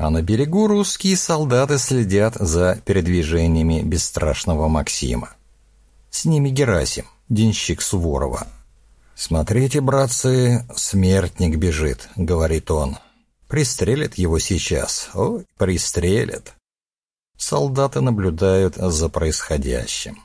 А на берегу русские солдаты следят за передвижениями бесстрашного Максима. С ними Герасим, денщик Суворова. «Смотрите, братцы, смертник бежит», — говорит он. «Пристрелят его сейчас. Ой, пристрелят». Солдаты наблюдают за происходящим.